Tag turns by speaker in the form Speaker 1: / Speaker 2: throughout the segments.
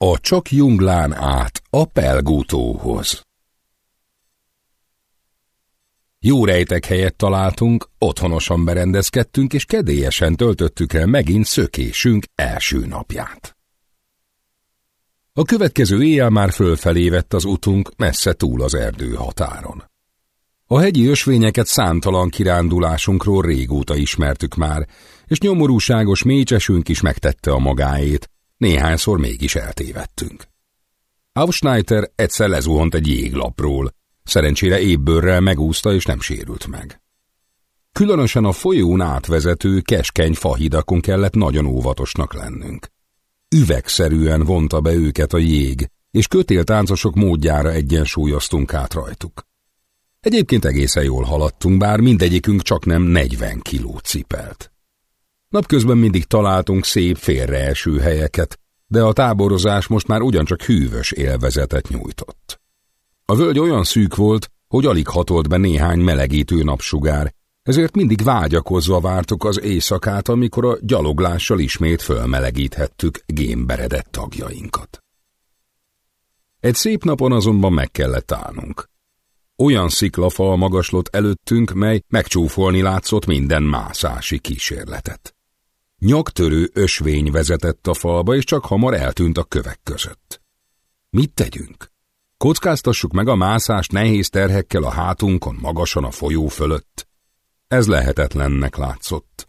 Speaker 1: A csak Junglán át a Pelgútóhoz. Jó rejtek helyet találtunk, otthonosan berendezkedtünk, és kedélyesen töltöttük el megint szökésünk első napját. A következő éjjel már fölfelé vett az utunk, messze túl az erdő határon. A hegyi ösvényeket számtalan kirándulásunkról régóta ismertük már, és nyomorúságos mécsesünk is megtette a magáét, néhányszor mégis eltévedtünk. Aufschneider egyszer lezuhant egy jéglapról, szerencsére ébbőrrel megúszta és nem sérült meg. Különösen a folyón átvezető keskeny fahidakon kellett nagyon óvatosnak lennünk. Üvegszerűen vonta be őket a jég, és kötéltáncosok módjára egyensúlyoztunk át rajtuk. Egyébként egészen jól haladtunk, bár mindegyikünk csak nem 40 kilót cipelt. Napközben mindig találtunk szép félreeső helyeket, de a táborozás most már ugyancsak hűvös élvezetet nyújtott. A völgy olyan szűk volt, hogy alig hatolt be néhány melegítő napsugár, ezért mindig vágyakozva vártuk az éjszakát, amikor a gyaloglással ismét fölmelegíthettük gémberedett tagjainkat. Egy szép napon azonban meg kellett állnunk. Olyan sziklafal magaslott előttünk, mely megcsúfolni látszott minden mászási kísérletet. Nyaktörő ösvény vezetett a falba, és csak hamar eltűnt a kövek között. Mit tegyünk? Kockáztassuk meg a mászást nehéz terhekkel a hátunkon magasan a folyó fölött? Ez lehetetlennek látszott.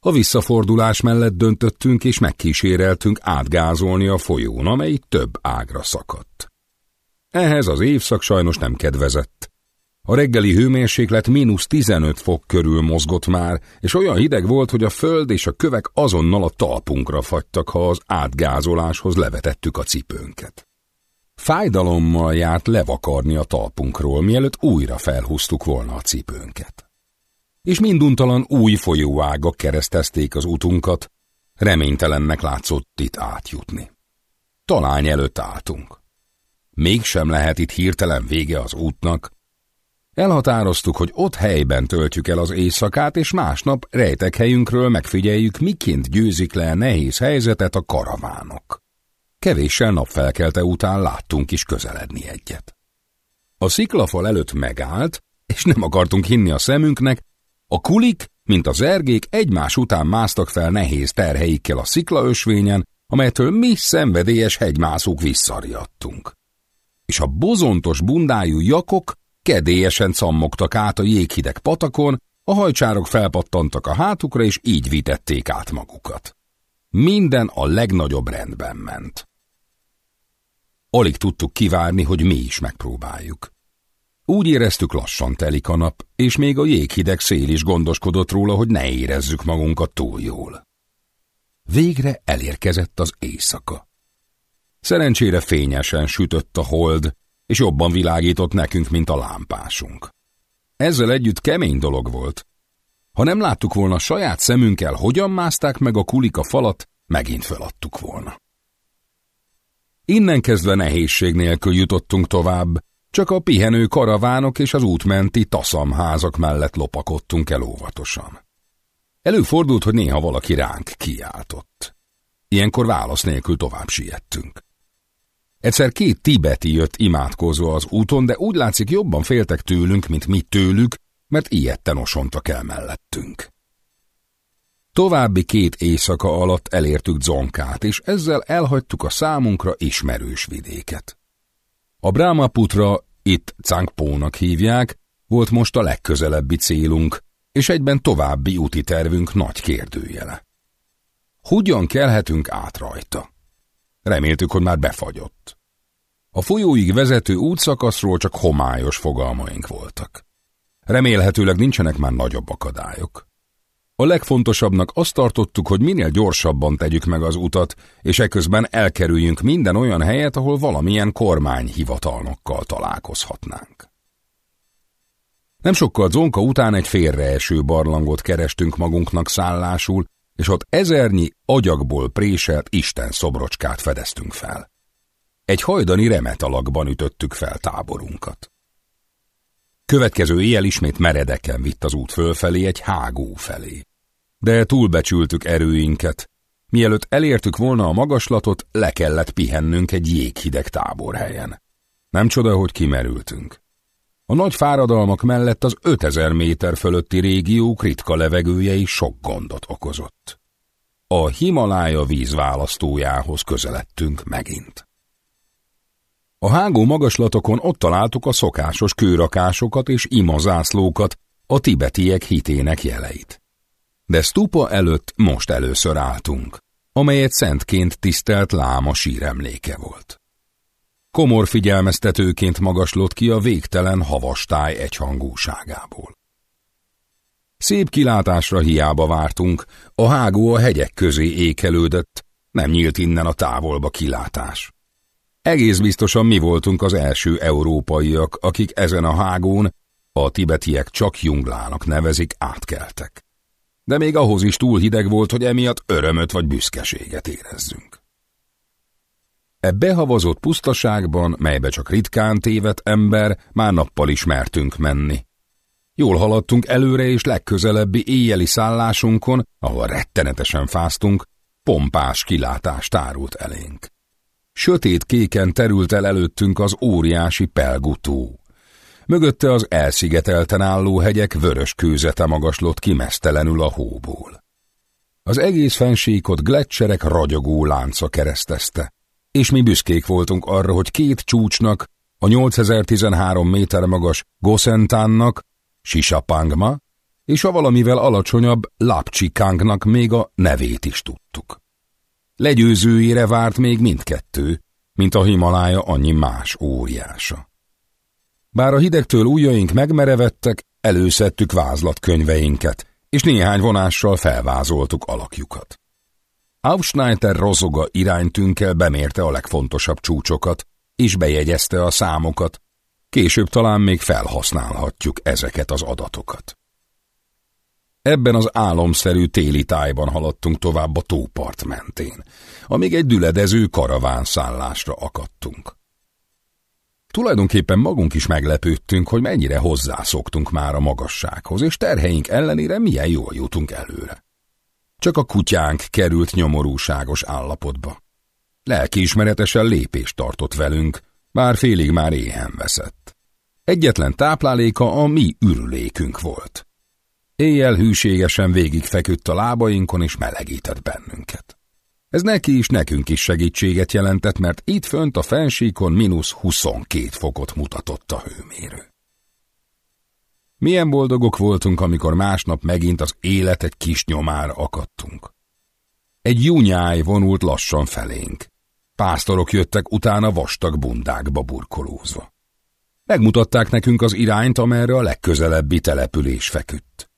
Speaker 1: A visszafordulás mellett döntöttünk, és megkíséreltünk átgázolni a folyón, amely több ágra szakadt. Ehhez az évszak sajnos nem kedvezett. A reggeli hőmérséklet mínusz 15 fok körül mozgott már, és olyan hideg volt, hogy a föld és a kövek azonnal a talpunkra fagytak, ha az átgázoláshoz levetettük a cipőnket. Fájdalommal járt levakarni a talpunkról, mielőtt újra felhúztuk volna a cipőnket. És minduntalan új folyóágak keresztezték az utunkat, reménytelennek látszott itt átjutni. Talány előtt álltunk. Mégsem lehet itt hirtelen vége az útnak, Elhatároztuk, hogy ott helyben töltjük el az éjszakát, és másnap rejtek helyünkről megfigyeljük, miként győzik le a nehéz helyzetet a karavánok. Kevéssel napfelkelte után láttunk is közeledni egyet. A sziklafal előtt megállt, és nem akartunk hinni a szemünknek, a kulik, mint az ergék egymás után másztak fel nehéz terheikkel a sziklaösvényen, amelytől mi szenvedélyes hegymászók visszariadtunk. És a bozontos bundájú jakok Kedélyesen cammogtak át a jéghideg patakon, a hajcsárok felpattantak a hátukra, és így vitették át magukat. Minden a legnagyobb rendben ment. Alig tudtuk kivárni, hogy mi is megpróbáljuk. Úgy éreztük lassan telik a nap, és még a jéghideg szél is gondoskodott róla, hogy ne érezzük magunkat túl jól. Végre elérkezett az éjszaka. Szerencsére fényesen sütött a hold, és jobban világított nekünk, mint a lámpásunk. Ezzel együtt kemény dolog volt. Ha nem láttuk volna saját szemünkkel, hogyan mászták meg a kulika falat, megint feladtuk volna. Innen kezdve nehézség nélkül jutottunk tovább, csak a pihenő karavánok és az útmenti taszamházak mellett lopakodtunk el óvatosan. Előfordult, hogy néha valaki ránk kiáltott. Ilyenkor válasz nélkül tovább siettünk. Egyszer két tibeti jött imádkozó az úton, de úgy látszik jobban féltek tőlünk, mint mi tőlük, mert ilyetten osontak el mellettünk. További két éjszaka alatt elértük Zonkát, és ezzel elhagytuk a számunkra ismerős vidéket. A Brahmaputra, itt Cangpónak hívják, volt most a legközelebbi célunk, és egyben további úti tervünk nagy kérdőjele. Hogyan kelhetünk át rajta? Reméltük, hogy már befagyott. A folyóig vezető útszakaszról csak homályos fogalmaink voltak. Remélhetőleg nincsenek már nagyobb akadályok. A legfontosabbnak azt tartottuk, hogy minél gyorsabban tegyük meg az utat, és eközben elkerüljünk minden olyan helyet, ahol valamilyen kormányhivatalnokkal találkozhatnánk. Nem sokkal Zonka után egy félreeső barlangot kerestünk magunknak szállásul, és ott ezernyi agyagból préselt Isten szobrocskát fedeztünk fel. Egy hajdani remet alakban ütöttük fel táborunkat. Következő éjjel ismét meredeken vitt az út fölfelé egy hágó felé. De túlbecsültük erőinket, Mielőtt elértük volna a magaslatot, le kellett pihennünk egy jéghideg táborhelyen. Nem csoda, hogy kimerültünk. A nagy fáradalmak mellett az 5000 méter fölötti régiók ritka levegője is sok gondot okozott. A Himalája vízválasztójához közeledtünk megint. A hágó magaslatokon ott találtuk a szokásos kőrakásokat és imazászlókat, a tibetiek hitének jeleit. De stupa előtt most először álltunk, amelyet szentként tisztelt láma síremléke volt. Komor figyelmeztetőként magaslott ki a végtelen havastáj egyhangúságából. Szép kilátásra hiába vártunk, a hágó a hegyek közé ékelődött, nem nyílt innen a távolba kilátás. Egész biztosan mi voltunk az első európaiak, akik ezen a hágón, a tibetiek csak junglának nevezik, átkeltek. De még ahhoz is túl hideg volt, hogy emiatt örömöt vagy büszkeséget érezzünk. E behavazott pusztaságban, melybe csak ritkán tévedt ember, már nappal is menni. Jól haladtunk előre, és legközelebbi éjjeli szállásunkon, ahol rettenetesen fáztunk, pompás kilátást tárult elénk. Sötét kéken terült el előttünk az óriási pelgutó. Mögötte az elszigetelten álló hegyek vörös kőzete magaslott ki mesztelenül a hóból. Az egész fensíkot gletszerek ragyogó lánca keresztezte, és mi büszkék voltunk arra, hogy két csúcsnak, a 8013 méter magas Gosentánnak, Sisapangma, és a valamivel alacsonyabb Lapcsikangnak még a nevét is tudtuk. Legyőzőjére várt még mindkettő, mint a Himalája annyi más óriása. Bár a hidegtől ujjaink megmerevettek, előszedtük vázlatkönyveinket, és néhány vonással felvázoltuk alakjukat. Aufschneider rozoga iránytünkkel bemérte a legfontosabb csúcsokat, és bejegyezte a számokat, később talán még felhasználhatjuk ezeket az adatokat. Ebben az álomszerű téli tájban haladtunk tovább a tópart mentén, amíg egy düledező karavánszállásra akadtunk. Tulajdonképpen magunk is meglepődtünk, hogy mennyire hozzászoktunk már a magassághoz, és terheink ellenére milyen jól jutunk előre. Csak a kutyánk került nyomorúságos állapotba. Lelkiismeretesen lépést tartott velünk, bár félig már éhen veszett. Egyetlen tápláléka a mi ürülékünk volt. Éjjel hűségesen végigfeküdt a lábainkon és melegített bennünket. Ez neki is, nekünk is segítséget jelentett, mert itt fönt a fensíkon mínusz 22 fokot mutatott a hőmérő. Milyen boldogok voltunk, amikor másnap megint az élet egy kis nyomára akadtunk. Egy júnyáj vonult lassan felénk. Pásztorok jöttek utána vastag bundákba burkolózva. Megmutatták nekünk az irányt, amerre a legközelebbi település feküdt.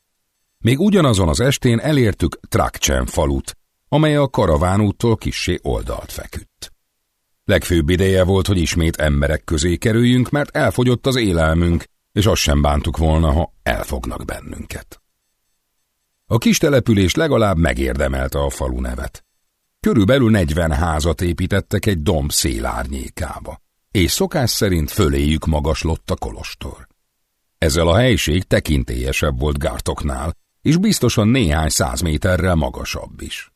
Speaker 1: Még ugyanazon az estén elértük Trakcsen falut, amely a karavánúttól kissé oldalt feküdt. Legfőbb ideje volt, hogy ismét emberek közé kerüljünk, mert elfogyott az élelmünk, és azt sem bántuk volna, ha elfognak bennünket. A kis település legalább megérdemelte a falu nevet. Körülbelül negyven házat építettek egy domb szélárnyékába, és szokás szerint föléjük magaslott a kolostor. Ezzel a helység tekintélyesebb volt Gártoknál, és biztosan néhány száz méterrel magasabb is.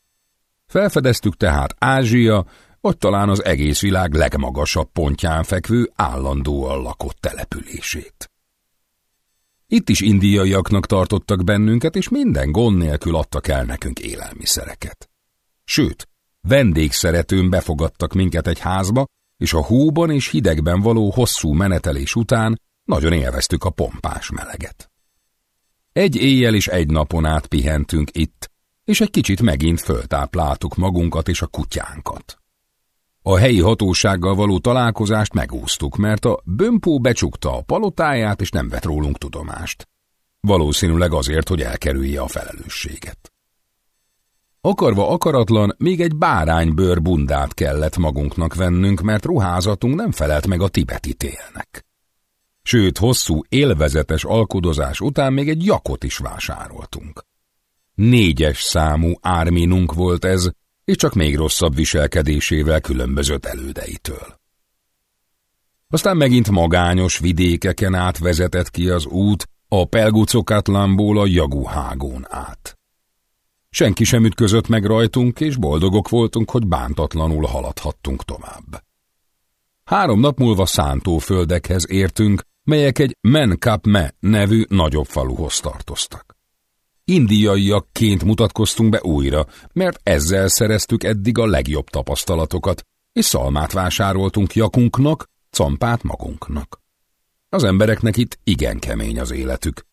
Speaker 1: Felfedeztük tehát Ázsia, vagy talán az egész világ legmagasabb pontján fekvő állandóan lakott települését. Itt is indiaiaknak tartottak bennünket, és minden gond nélkül adtak el nekünk élelmiszereket. Sőt, vendégszeretőn befogadtak minket egy házba, és a hóban és hidegben való hosszú menetelés után nagyon élveztük a pompás meleget. Egy éjjel és egy napon át pihentünk itt, és egy kicsit megint föltápláltuk magunkat és a kutyánkat. A helyi hatósággal való találkozást megúsztuk, mert a bömpó becsukta a palotáját, és nem vett rólunk tudomást. Valószínűleg azért, hogy elkerülje a felelősséget. Akarva akaratlan, még egy báránybőr bundát kellett magunknak vennünk, mert ruházatunk nem felelt meg a tibeti télnek. Sőt, hosszú, élvezetes alkudozás után még egy jakot is vásároltunk. Négyes számú árminunk volt ez, és csak még rosszabb viselkedésével különbözött elődeitől. Aztán megint magányos vidékeken át vezetett ki az út, a Pelgucokatlanból a Jaguhágón át. Senki sem ütközött meg rajtunk, és boldogok voltunk, hogy bántatlanul haladhattunk tovább. Három nap múlva szántóföldekhez értünk, melyek egy Me nevű nagyobb faluhoz tartoztak. Indiaiakként mutatkoztunk be újra, mert ezzel szereztük eddig a legjobb tapasztalatokat, és szalmát vásároltunk jakunknak, campát magunknak. Az embereknek itt igen kemény az életük.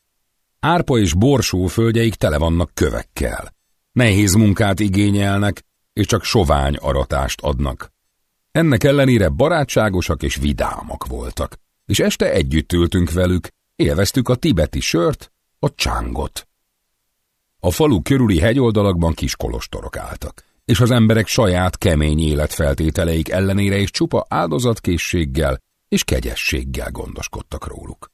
Speaker 1: Árpa és borsó földjeik tele vannak kövekkel. Nehéz munkát igényelnek, és csak sovány aratást adnak. Ennek ellenére barátságosak és vidámak voltak, és este együtt ültünk velük, élveztük a tibeti sört, a csángot. A falu körüli hegyoldalakban kis kolostorok álltak, és az emberek saját kemény életfeltételeik ellenére is csupa áldozatkészséggel és kegyességgel gondoskodtak róluk.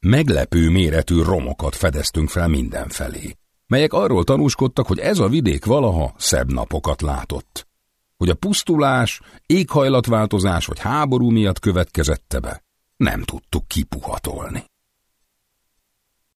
Speaker 1: Meglepő méretű romokat fedeztünk fel mindenfelé, melyek arról tanúskodtak, hogy ez a vidék valaha szebb napokat látott. Hogy a pusztulás, éghajlatváltozás vagy háború miatt következette be, nem tudtuk kipuhatolni.